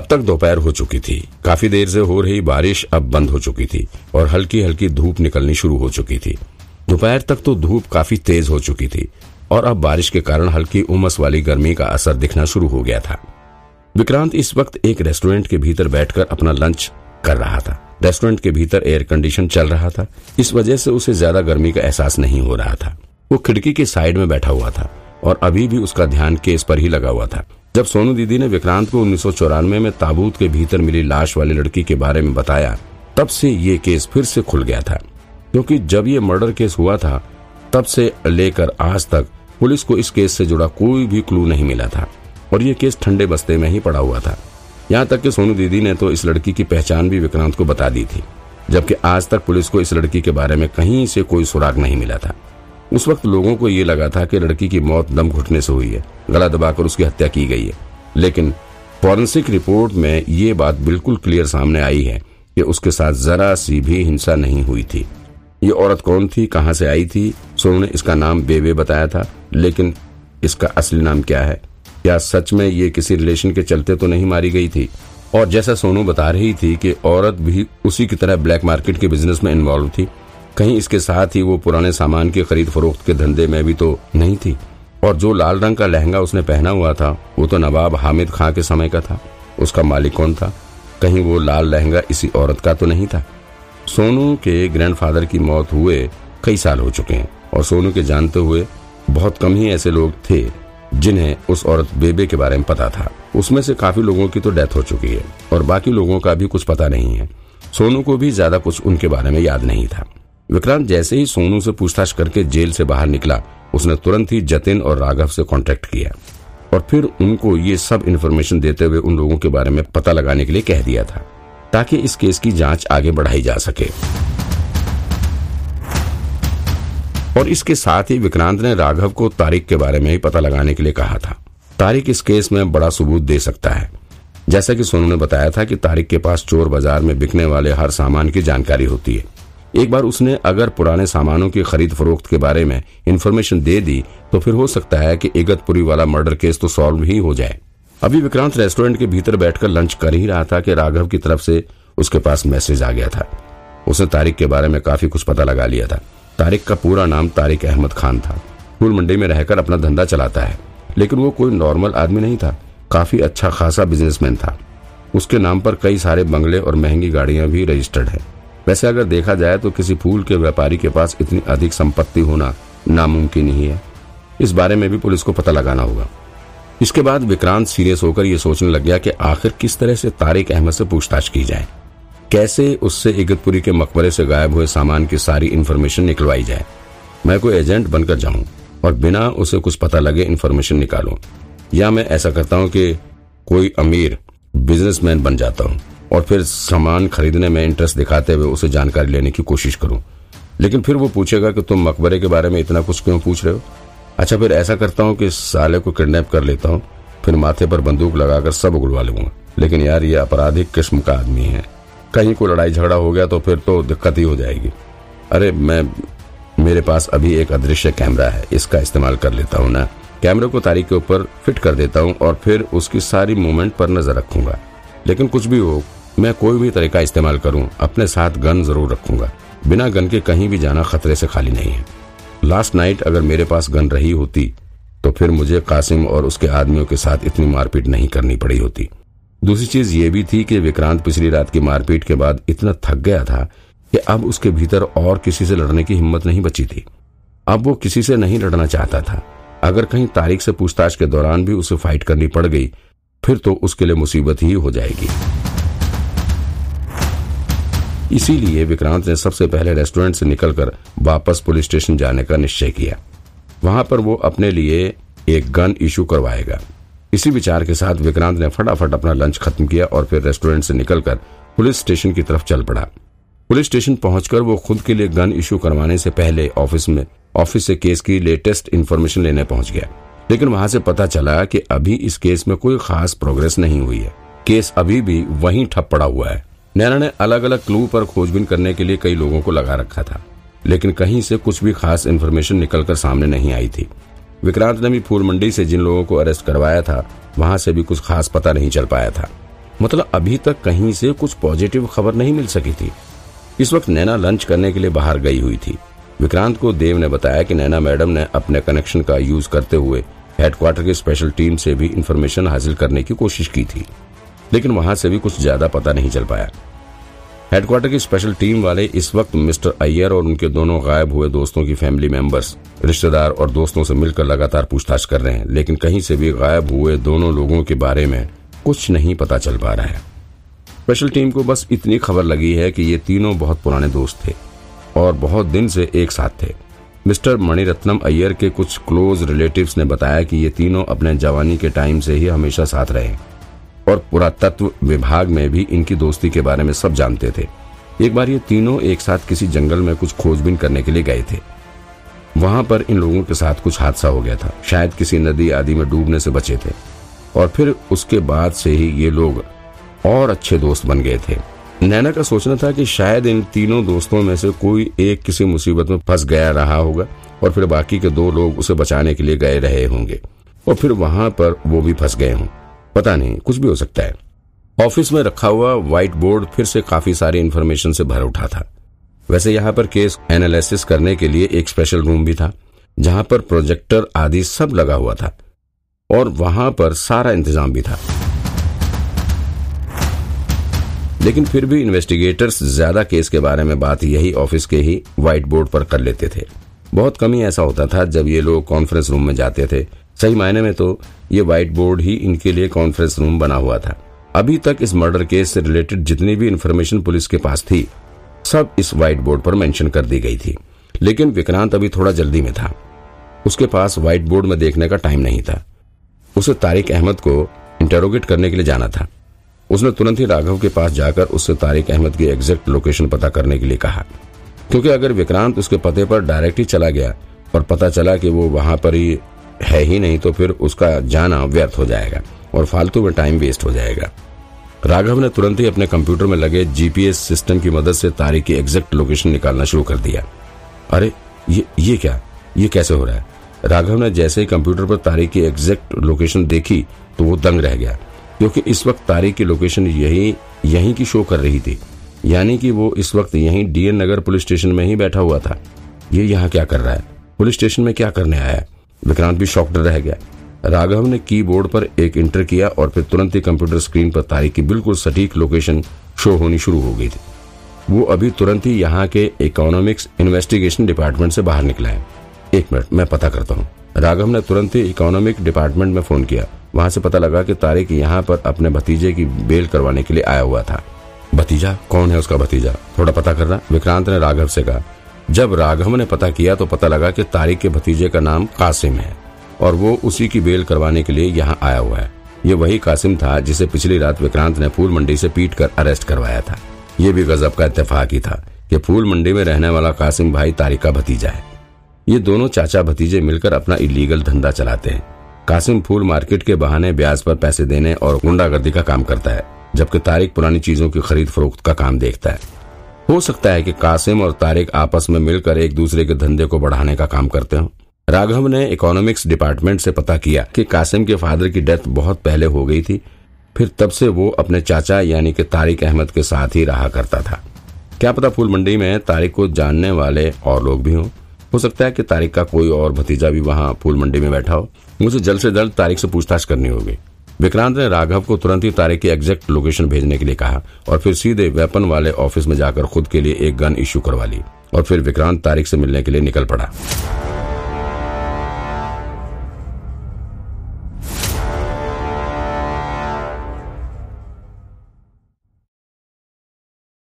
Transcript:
अब तक दोपहर हो चुकी थी। काफ़ी देर से हो रही बारिश अब बंद हो चुकी थी और हल्की हल्की धूप निकलनी शुरू हो चुकी थी। दोपहर तक तो धूप काफ़ी तेज हो चुकी थी और अब बारिश के कारण हल्की उमस वाली गर्मी का असर दिखना शुरू हो गया था। विक्रांत इस वक्त एक रेस्टोरेंट के भीतर बैठकर अपना लंच कर रहा था। रेस्टोरेंट के भीतर एयर कंडीशन चल रहा था। इस वजह से उसे ज़्यादा गर्मी का एहसास नहीं हो रहा था। वो खिड़की के साइड में बैठा हुआ था और अभी भी उसका ध्यान केस पर ही लगा हुआ था। जब सोनू दीदी ने विक्रांत को उन्नीस में ताबूत के भीतर मिली लाश वाली लड़की के बारे में बताया, तब से ये केस फिर से खुल गया था। क्योंकि जब ये मर्डर केस हुआ था, तब से लेकर आज तक पुलिस को इस केस से जुड़ा कोई भी क्लू नहीं मिला था, और ये केस ठंडे बस्ते में ही पड़ा हुआ था। यहाँ तक कि सोनू दीदी ने तो इस लड़की की पहचान भी विक्रांत को बता दी थी, जबकि आज तक पुलिस को इस लड़की के बारे में कहीं से कोई सुराग नहीं मिला था। उस वक्त लोगों को ये लगा था कि लड़की की मौत दम घुटने से हुई है, गला दबाकर उसकी हत्या की गई है। लेकिन फॉरेंसिक रिपोर्ट में ये बात बिल्कुल क्लियर सामने आई है कि उसके साथ जरा सी भी हिंसा नहीं हुई थी। ये औरत कौन थी, कहाँ से आई थी सोनू ने इसका नाम बेबे बताया था, लेकिन इसका असली नाम क्या है? क्या सच में ये किसी रिलेशन के चलते तो नहीं मारी गई थी? और जैसा सोनू बता रही थी कि औरत भी उसी की तरह ब्लैक मार्केट के बिज़नेस में इन्वॉल्व थी कहीं इसके साथ ही वो पुराने सामान की खरीद फरोख्त के धंधे में भी तो नहीं थी। और जो लाल रंग का लहंगा उसने पहना हुआ था, वो तो नवाब हामिद खां के समय का था। उसका मालिक कौन था? कहीं वो लाल लहंगा इसी औरत का तो नहीं था। सोनू के ग्रैंडफादर की मौत हुए कई साल हो चुके हैं, और सोनू के जानते हुए बहुत कम ही ऐसे लोग थे जिन्हें उस औरत बेबे के बारे में पता था। उसमें से काफ़ी लोगों की तो डेथ हो चुकी है, और बाकी लोगों का भी कुछ पता नहीं है। सोनू को भी ज़्यादा कुछ उनके बारे में याद नहीं था। विक्रांत जैसे ही सोनू से पूछताछ करके जेल से बाहर निकला, उसने तुरंत ही जतिन और राघव से कांटेक्ट किया और फिर उनको ये सब इन्फॉर्मेशन देते हुए उन लोगों के बारे में पता लगाने के लिए कह दिया था, ताकि इस केस की जाँच आगे बढ़ाई जा सके। और इसके साथ ही विक्रांत ने राघव को तारिक के बारे में ही पता लगाने के लिए कहा था। तारिक इस केस में बड़ा सबूत दे सकता है। जैसा कि सोनू ने बताया था कि तारिक के पास चोर बाज़ार में बिकने वाले हर सामान की जानकारी होती है। एक बार उसने अगर पुराने सामानों की खरीद फरोख्त के बारे में इन्फॉर्मेशन दे दी तो फिर हो सकता है कि इगतपुरी वाला मर्डर केस तो सॉल्व ही हो जाए। अभी विक्रांत रेस्टोरेंट के भीतर बैठकर लंच कर ही रहा था कि राघव की तरफ़ से उसके पास मैसेज आ गया था। उसने तारिक के बारे में काफ़ी कुछ पता लगा लिया था। तारिक का पूरा नाम तारिक अहमद खान था। फूल मंडी में रहकर अपना धंधा चलाता है। लेकिन वो कोई नॉर्मल आदमी नहीं था। काफ़ी अच्छा खासा बिजनेसमैन था। उसके नाम पर कई सारे बंगले और महँगी गाड़ियाँ भी रजिस्टर्ड है। वैसे अगर देखा जाए तो किसी फूल के व्यापारी के पास इतनी अधिक संपत्ति होना नामुमकिन ही है। इस बारे में भी पुलिस को पता लगाना होगा। इसके बाद विक्रांत सीरियस होकर यह सोचने लग गया कि आखिर किस तरह से तारिक अहमद से पूछताछ की जाए। कैसे उससे इगतपुरी के मकबरे से गायब हुए सामान की सारी इन्फॉर्मेशन निकलवाई जाए। मैं कोई एजेंट बनकर जाऊँ और बिना उसे कुछ पता लगे इन्फॉर्मेशन निकालूं। या मैं ऐसा करता हूँ कि कोई अमीर बिजनेसमैन बन जाता हूँ। और फिर सामान खरीदने में इंटरेस्ट दिखाते हुए उसे जानकारी लेने की कोशिश करूँ। लेकिन फिर वो पूछेगा कि तुम मकबरे के बारे में इतना कुछ क्यों पूछ रहे हो? अच्छा फिर ऐसा करता हूँ कि साले को किडनैप कर लेता हूँ, फिर माथे पर बंदूक लगाकर सब उगलवा लूँगा। लेकिन यार, ये आपराधिक किस्म का आदमी है। कहीं कोई लड़ाई झगड़ा हो गया तो फिर तो दिक्कत ही हो जाएगी। अरे, मैं, मेरे पास अभी एक अदृश्य कैमरा है, इसका इस्तेमाल कर लेता हूँ ना। कैमरे को तारीख के ऊपर फिट कर देता हूँ और फिर उसकी सारी मूवमेंट पर नज़र रखूँगा। लेकिन कुछ भी हो मैं कोई भी तरीका इस्तेमाल करूँ, अपने साथ गन ज़रूर रखूँगा। बिना गन के कहीं भी जाना खतरे से खाली नहीं है। लास्ट नाइट अगर मेरे पास गन रही होती तो फिर मुझे कासिम और उसके आदमियों के साथ इतनी मारपीट नहीं करनी पड़ी होती। दूसरी चीज़ ये भी थी कि विक्रांत पिछली रात की मारपीट के बाद इतना थक गया था कि अब उसके भीतर और किसी से लड़ने की हिम्मत नहीं बची थी। अब वो किसी से नहीं लड़ना चाहता था। अगर कहीं तारीख से पूछताछ के दौरान भी उसे फाइट करनी पड़ गई, फिर तो उसके लिए मुसीबत ही हो जाएगी। इसीलिए विक्रांत ने सबसे पहले रेस्टोरेंट से निकलकर वापस पुलिस स्टेशन जाने का निश्चय किया। वहाँ पर वो अपने लिए एक गन इशू करवाएगा। इसी विचार के साथ विक्रांत ने फटाफट अपना लंच खत्म किया और फिर रेस्टोरेंट से निकलकर पुलिस स्टेशन की तरफ़ चल पड़ा। पुलिस स्टेशन पहुंचकर वो खुद के लिए गन इशू करवाने से पहले ऑफ़िस में, ऑफ़िस से केस की लेटेस्ट इन्फॉर्मेशन लेने पहुँच गया। लेकिन वहाँ से पता चला कि अभी इस केस में कोई खास प्रोग्रेस नहीं हुई है। केस अभी भी वहीं ठप पड़ा हुआ है। नैना ने अलग अलग क्लू पर खोजबीन करने के लिए कई लोगों को लगा रखा था, लेकिन कहीं से कुछ भी खास इन्फॉर्मेशन निकलकर सामने नहीं आई थी। विक्रांत ने भी फूल मंडी से जिन लोगों को अरेस्ट करवाया था, वहाँ से भी कुछ खास पता नहीं चल पाया था। मतलब अभी तक कहीं से कुछ पॉजिटिव खबर नहीं मिल सकी थी। इस वक्त नैना लंच करने के लिए बाहर गई हुई थी। विक्रांत को देव ने बताया कि नैना मैडम ने अपने कनेक्शन का यूज़ करते हुए हेडक्वार्टर की स्पेशल टीम से भी इन्फॉर्मेशन हासिल करने की कोशिश की थी। लेकिन वहाँ से भी कुछ ज़्यादा पता नहीं चल पाया। हेडक्वार्टर की स्पेशल टीम वाले इस वक्त मिस्टर अय्यर और उनके दोनों गायब हुए दोस्तों की फैमिली मेंबर्स रिश्तेदार और दोस्तों से मिलकर लगातार पूछताछ कर रहे हैं, लेकिन कहीं से भी गायब हुए दोनों लोगों के बारे में कुछ नहीं पता चल पा रहा है। स्पेशल टीम को बस इतनी खबर लगी है कि ये तीनों बहुत पुराने दोस्त थे और बहुत दिन से एक साथ थे। मिस्टर मणिरत्नम अय्यर के कुछ क्लोज रिलेटिव्स ने बताया कि ये तीनों अपने जवानी के टाइम से ही हमेशा साथ रहे। और पुरातत्व विभाग में भी इनकी दोस्ती के बारे में सब जानते थे। एक बार ये तीनों एक साथ किसी जंगल में कुछ खोजबीन करने के लिए गए थे। वहाँ पर इन लोगों के साथ कुछ हादसा हो गया था। शायद किसी नदी आदि में डूबने से बचे थे। और फिर उसके बाद से ही ये लोग और अच्छे दोस्त बन गए थे। नैना का सोचना था कि शायद इन तीनों दोस्तों में से कोई एक किसी मुसीबत में फंस गया रहा होगा और फिर बाकी के दो लोग उसे बचाने के लिए गए रहे होंगे। और फिर वहाँ पर वो भी फंस गए हों। पता नहीं, कुछ भी हो सकता है। ऑफ़िस में रखा हुआ व्हाइट बोर्ड फिर से काफ़ी सारी इन्फॉर्मेशन से भर उठा था। वैसे यहाँ पर केस एनालिसिस करने के लिए एक स्पेशल रूम भी था, जहाँ पर प्रोजेक्टर आदि सब लगा हुआ था, और वहाँ पर सारा इंतज़ाम भी था। लेकिन फिर भी इन्वेस्टिगेटर्स ज़्यादा केस के बारे में बात यही ऑफ़िस के ही व्हाइट बोर्ड पर कर लेते थे। बहुत कम ही ऐसा होता था जब ये लोग कॉन्फ्रेंस रूम में जाते थे। सही मायने में तो ये व्हाइट बोर्ड ही इनके लिए कॉन्फ्रेंस रूम बना हुआ था। अभी तक इस मर्डर केस से रिलेटेड जितनी भी इन्फॉर्मेशन पुलिस के पास थी, सब इस व्हाइट बोर्ड पर मेंशन कर दी गई थी। लेकिन विक्रांत अभी थोड़ा जल्दी में था। उसके पास व्हाइट बोर्ड में देखने का टाइम नहीं था। उसे तारिक अहमद को इंटेरोगेट करने के लिए जाना था। उसने तुरंत ही राघव के पास जाकर उससे तारिक अहमद की एग्जैक्ट लोकेशन पता करने के लिए कहा। क्योंकि अगर विक्रांत उसके पते पर डायरेक्ट ही चला गया और पता चला कि वो वहाँ पर ही है ही नहीं तो फिर उसका जाना व्यर्थ हो जाएगा और फालतू में टाइम वेस्ट हो जाएगा। राघव ने तुरंत ही अपने कंप्यूटर में लगे जीपीएस सिस्टम की मदद से तारिक की एग्जैक्ट लोकेशन निकालना शुरू कर दिया। अरे, ये ये क्या? ये कैसे हो रहा है? राघव ने जैसे ही कंप्यूटर पर तारिक की एग्जैक्ट लोकेशन देखी तो वो दंग रह गया। क्योंकि इस वक्त तारिक की लोकेशन यही, यहीं की शो कर रही थी। यानी कि वो इस वक्त यहीं डीएन नगर पुलिस स्टेशन में ही बैठा हुआ था। ये यहाँ क्या कर रहा है? पुलिस स्टेशन में क्या करने आया विक्रांत भी शॉक्ड रह गया। राघव ने कीबोर्ड पर एक इंटर किया और फिर तुरंत ही कंप्यूटर स्क्रीन पर तारिक की बिल्कुल सटीक लोकेशन शो होनी शुरू हो गई थी। वो अभी तुरंत ही यहाँ के इकोनॉमिक्स इन्वेस्टिगेशन डिपार्टमेंट से बाहर निकला है। एक मिनट, मैं पता करता हूँ। राघव ने तुरंत ही इकोनॉमिक डिपार्टमेंट में फ़ोन किया। वहाँ से पता लगा कि तारिक यहाँ पर अपने भतीजे की बेल करवाने के लिए आया हुआ था। भतीजा? कौन है उसका भतीजा? थोड़ा पता करना। विक्रांत ने राघव से कहा, जब राघव ने पता किया तो पता लगा कि तारिक के भतीजे का नाम कासिम है और वो उसी की बेल करवाने के लिए यहाँ आया हुआ है। ये वही कासिम था जिसे पिछली रात विक्रांत ने फूल मंडी से पीट कर अरेस्ट करवाया था। ये भी गजब का इतफाक ही था कि फूल मंडी में रहने वाला कासिम भाई तारिक का भतीजा है। ये दोनों चाचा भतीजे मिलकर अपना इलीगल धंधा चलाते हैं। कासिम फूल मार्केट के बहाने ब्याज पर पैसे देने और गुंडागर्दी का काम करता है। जबकि तारिक पुरानी चीज़ों की खरीद फरोख्त का काम देखता है। हो सकता है कि कासिम और तारिक आपस में मिलकर एक दूसरे के धंधे को बढ़ाने का काम करते हो। राघव ने इकोनॉमिक्स डिपार्टमेंट से पता किया कि कासिम के फादर की डेथ बहुत पहले हो गई थी, फिर तब से वो अपने चाचा यानी कि तारिक अहमद के साथ ही रहा करता था। क्या पता फूल मंडी में तारिक को जानने वाले और लोग भी हों। हो सकता है कि तारिक का कोई और भतीजा भी वहाँ फूल मंडी में बैठा हो। मुझे जल्द से जल्द तारिक से पूछताछ करनी होगी। विक्रांत ने राघव को तुरंत ही तारे की एग्जैक्ट लोकेशन भेजने के लिए कहा और फिर सीधे वेपन वाले ऑफ़िस में जाकर खुद के लिए एक गन इश्यू करवा ली और फिर विक्रांत तारिक से मिलने के लिए निकल पड़ा।